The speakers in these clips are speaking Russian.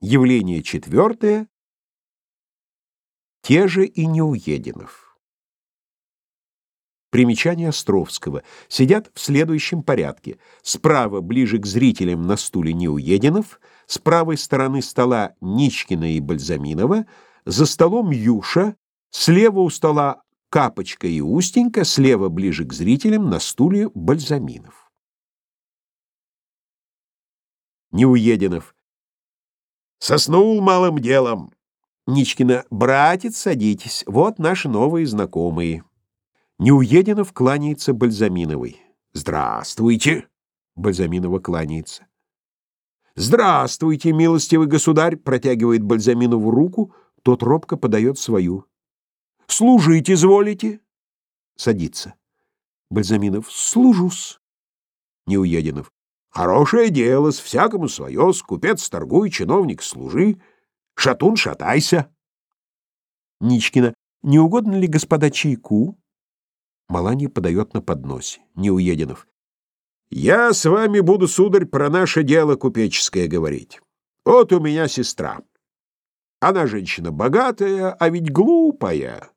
Явление четвертое. Те же и Неуединов. Примечание Островского. Сидят в следующем порядке. Справа, ближе к зрителям, на стуле Неуединов, с правой стороны стола Ничкина и Бальзаминова, за столом Юша, слева у стола Капочка и Устенька, слева, ближе к зрителям, на стуле Бальзаминов. Неуединов. Соснул малым делом. Ничкина. Братец, садитесь. Вот наши новые знакомые. Неуединов кланяется Бальзаминовой. Здравствуйте. Бальзаминова кланяется. Здравствуйте, милостивый государь, протягивает Бальзаминову руку, тот робко подает свою. Служить изволите? Садится. Бальзаминов. Служусь. Неуединов. Хорошее дело, с всякому свое, купец торгуй, чиновник служи, шатун шатайся. Ничкина. Не угодно ли, господа, чайку? Маланья подает на подносе. Неуединов. Я с вами буду, сударь, про наше дело купеческое говорить. Вот у меня сестра. Она женщина богатая, а ведь глупая.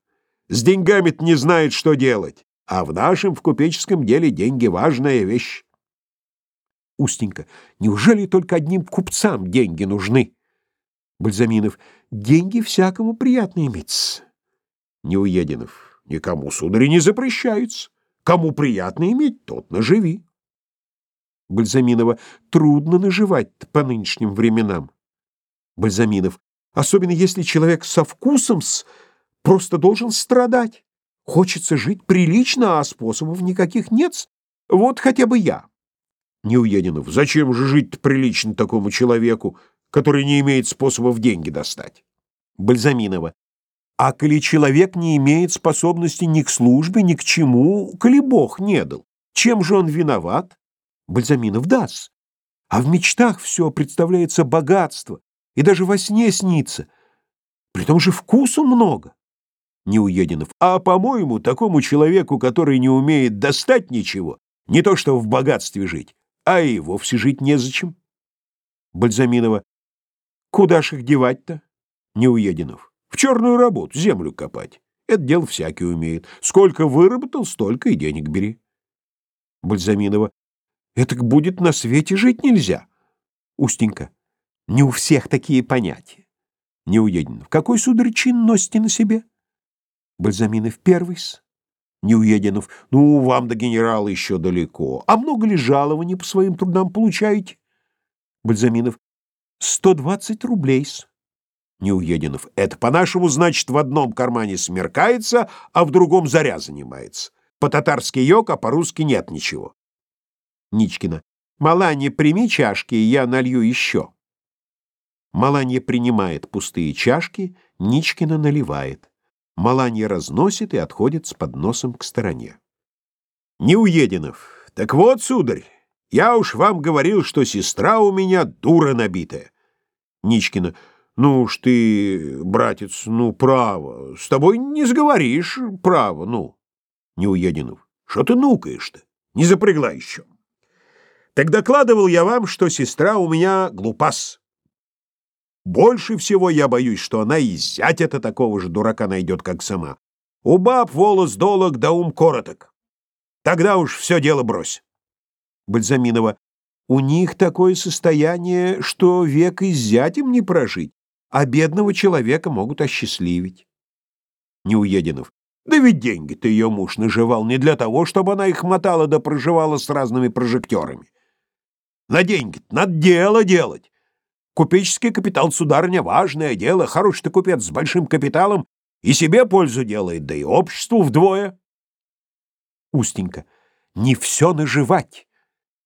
С деньгами-то не знает, что делать. А в нашем, в купеческом деле, деньги — важная вещь. Устенька. Неужели только одним купцам деньги нужны? Бальзаминов. Деньги всякому приятно иметь. Неуединов. Никому, сударь, не запрещается. Кому приятно иметь, тот наживи. Бальзаминова. Трудно наживать по нынешним временам. Бальзаминов. Особенно если человек со вкусом с просто должен страдать. Хочется жить прилично, а способов никаких нет. Вот хотя бы я. Неуединов. Зачем же жить прилично такому человеку, который не имеет способов деньги достать? Бальзаминова. А коли человек не имеет способности ни к службе, ни к чему, коли Бог не дал, чем же он виноват? Бальзаминов даст. А в мечтах все представляется богатство, и даже во сне снится. При том же вкусу много. Неуединов. А, по-моему, такому человеку, который не умеет достать ничего, не то что в богатстве жить, а и вовсе жить незачем. Бальзаминова. Куда ж их девать-то? Неуединов. В черную работу, землю копать. Это дело всякий умеет. Сколько выработал, столько и денег бери. Бальзаминова. Это будет на свете жить нельзя. Устенька. Не у всех такие понятия. Неуединов. Какой, сударь, чин носите на себе? Бальзаминов первый-с. Неуединов. Ну, вам до генерала еще далеко. А много ли жалований по своим трудам получаете? Бальзаминов. Сто двадцать рублей-с. Неуединов. Это по-нашему, значит, в одном кармане смеркается, а в другом заря занимается. По-татарски йог, а по-русски нет ничего. Ничкина. Маланья, прими чашки, я налью еще. Маланья принимает пустые чашки, Ничкина наливает. Маланья разносит и отходит с подносом к стороне. Неуединов. Так вот, сударь, я уж вам говорил, что сестра у меня дура набитая. Ничкина. Ну уж ты, братец, ну, право, с тобой не сговоришь, право, ну. Неуединов. Что ты нукаешь-то? Не запрягла еще. Так докладывал я вам, что сестра у меня глупас. Больше всего я боюсь, что она и зятя-то такого же дурака найдет, как сама. У баб волос долог, да ум короток. Тогда уж все дело брось. Бальзаминова. У них такое состояние, что век и с зятем не прожить, а бедного человека могут осчастливить. Неуединов. Да ведь деньги-то ее муж наживал не для того, чтобы она их мотала да проживала с разными прожекторами. На деньги надо дело делать. Купеческий капитал, сударыня, важное дело. Хороший ты купец с большим капиталом и себе пользу делает, да и обществу вдвое. Устенька. Не все наживать.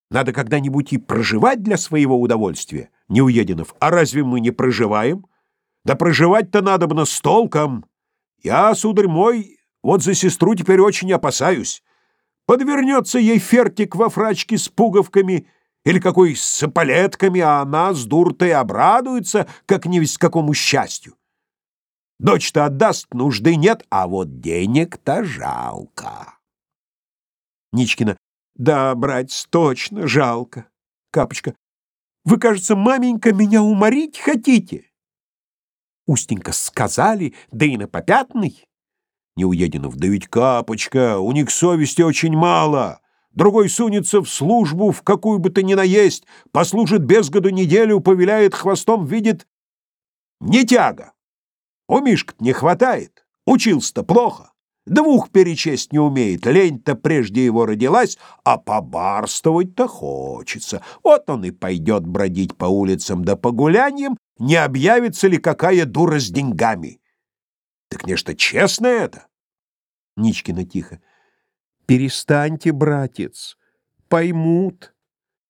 Надо когда-нибудь и проживать для своего удовольствия. Неуединов. А разве мы не проживаем? Да проживать-то надо бы с толком. Я, сударь мой, вот за сестру теперь очень опасаюсь. Подвернется ей фертик во фрачке с пуговками — или какой с эполетками, а она с дуртой обрадуется, как не весь какому счастью. Дочь-то отдаст, нужды нет, а вот денег-то жалко. Ничкина. Да, братец, точно жалко. Капочка. Вы, кажется, маменька, меня уморить хотите? Устенька сказали, да и на попятный. Неуединов, да ведь капочка, у них совести очень мало. Другой сунется в службу, в какую бы то ни наесть, послужит без году неделю, повеляет хвостом, видит не тяга. У Мишка не хватает, учился-то плохо. Двух перечесть не умеет, лень-то прежде его родилась, а побарствовать-то хочется. Вот он и пойдет бродить по улицам да по гуляньям, не объявится ли какая дура с деньгами. Так нечто честно это. Ничкина тихо. Перестаньте, братец, поймут.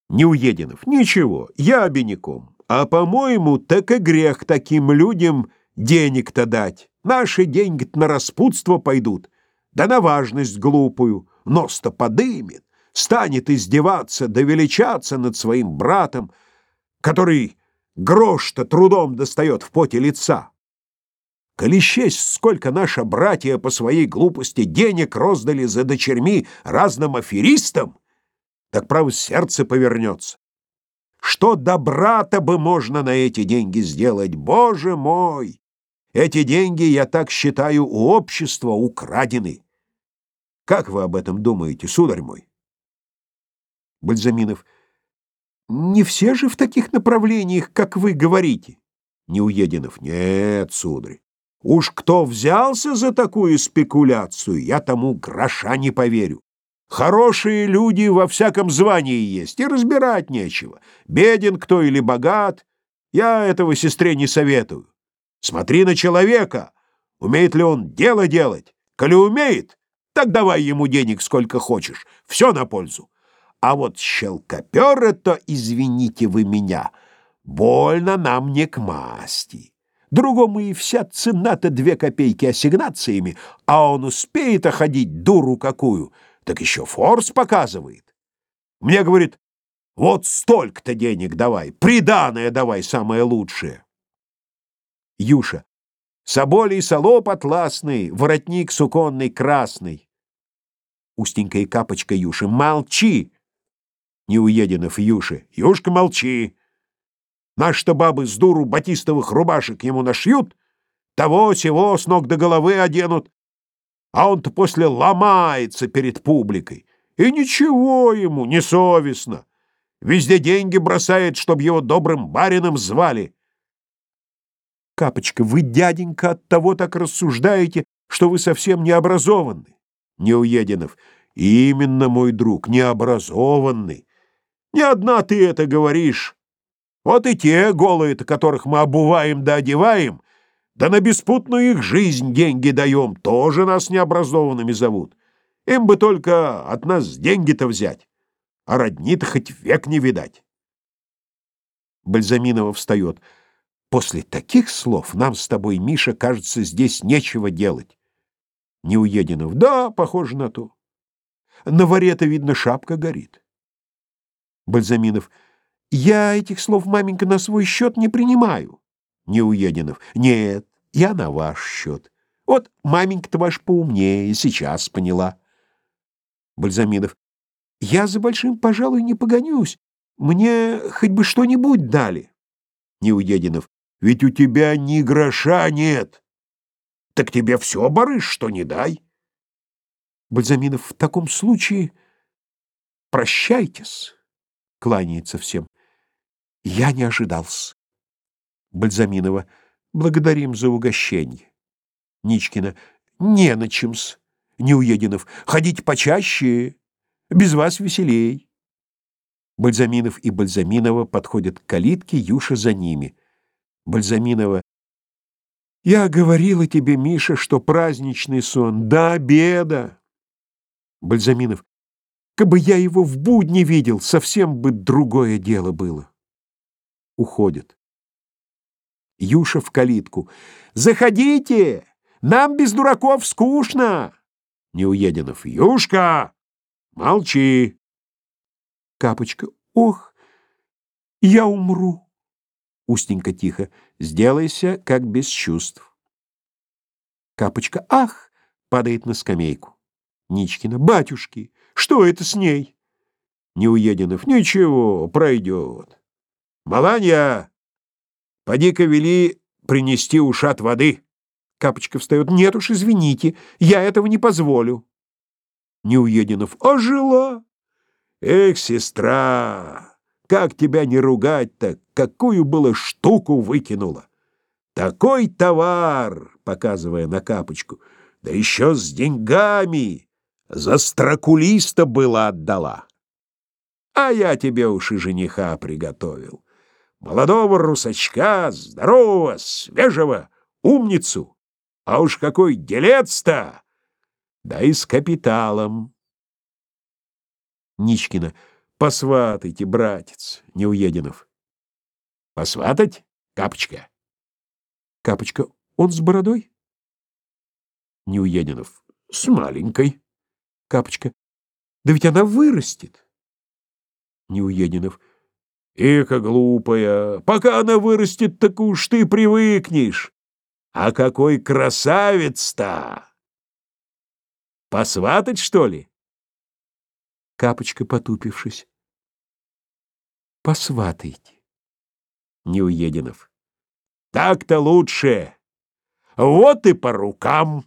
Неуединов. Ничего, я обиняком. А, по-моему, так и грех таким людям денег-то дать. Наши деньги на распутство пойдут, да на важность глупую, нос-то подымет, станет издеваться да величаться над своим братом, который грош-то трудом достает в поте лица. Коли счесть, сколько наши братья по своей глупости денег роздали за дочерьми разным аферистам, так право сердце повернется. Что добра-то бы можно на эти деньги сделать, боже мой! Эти деньги, я так считаю, у общества украдены. Как вы об этом думаете, сударь мой? Бальзаминов. Не все же в таких направлениях, как вы говорите. Неуединов. Нет, сударь. Уж кто взялся за такую спекуляцию, я тому гроша не поверю. Хорошие люди во всяком звании есть, и разбирать нечего. Беден кто или богат, я этого сестре не советую. Смотри на человека, умеет ли он дело делать. Коли умеет, так давай ему денег сколько хочешь, все на пользу. А вот щелкопер это, извините вы меня, больно нам не к масти. Другому и вся цена-то две копейки ассигнациями, а он успеет оходить дуру какую, так еще форс показывает. Мне говорит, вот столько-то денег давай, приданое давай самое лучшее. Юша. Соболий солоп атласный, воротник суконный красный. Устенька и капочка Юши. Молчи! Неуединов Юши. Юшка, молчи! Наши-то бабы с дуру батистовых рубашек ему нашьют, того-сего с ног до головы оденут, а он-то после ломается перед публикой. И ничего ему, не совестно. Везде деньги бросает, чтоб его добрым барином звали. Капочка, вы, дяденька, от того так рассуждаете, что вы совсем не образованы. Неуединов. Именно, мой друг, необразованный. Не одна ты это говоришь. Вот и те голые-то, которых мы обуваем да одеваем, да на беспутную их жизнь деньги даем, тоже нас необразованными зовут. Им бы только от нас деньги-то взять, а родни-то хоть век не видать. Бальзаминова встает. После таких слов нам с тобой, Миша, кажется, здесь нечего делать. Неуединов. Да, похоже на то. На варе-то, видно, шапка горит. Бальзаминов. Я этих слов, маменька, на свой счет не принимаю. Неуединов. Нет, я на ваш счет. Вот маменька-то ваш поумнее, сейчас поняла. Бальзаминов. Я за большим, пожалуй, не погонюсь. Мне хоть бы что-нибудь дали. Неуединов. Ведь у тебя ни гроша нет. Так тебе все, барыш, что не дай. Бальзаминов, в таком случае прощайтесь, кланяется всем. Я не ожидался. Бальзаминова, благодарим за угощение. Ничкина, не на чем-с. Неуединов, ходите почаще, без вас веселей. Бальзаминов и Бальзаминова подходят к калитке, Юша за ними. Бальзаминова. Я говорила тебе, Миша, что праздничный сон до обеда. Бальзаминов. Кабы я его в будни видел, совсем бы другое дело было. Уходит. Юша в калитку. Заходите! Нам без дураков скучно. Неуединов. Юшка! Молчи! Капочка. Ох, я умру. Устенька тихо. Сделайся, как без чувств. Капочка. Ах! Падает на скамейку. Ничкина. Батюшки, что это с ней? Неуединов. Ничего, пройдет. Маланья, поди-ка вели принести ушат воды. Капочка встает. Нет уж, извините, я этого не позволю. Неуединов. Ожила. Эх, сестра, как тебя не ругать-то, какую было штуку выкинула. Такой товар, показывая на капочку, да еще с деньгами, за строкулиста было отдала. А я тебе уж и жениха приготовил. Молодого русачка, здорового, свежего, умницу. А уж какой делец-то! Да и с капиталом. Ничкина. Посватайте, братец, Неуединов. Посватать, Капочка? Капочка. Он с бородой? Неуединов. С маленькой. Капочка. Да ведь она вырастет. Неуединов. Эка глупая, пока она вырастет, так уж ты привыкнешь. А какой красавец-то! Посватать, что ли? Капочка, потупившись. Посватайте. Неуединов. Так-то лучше. Вот и по рукам.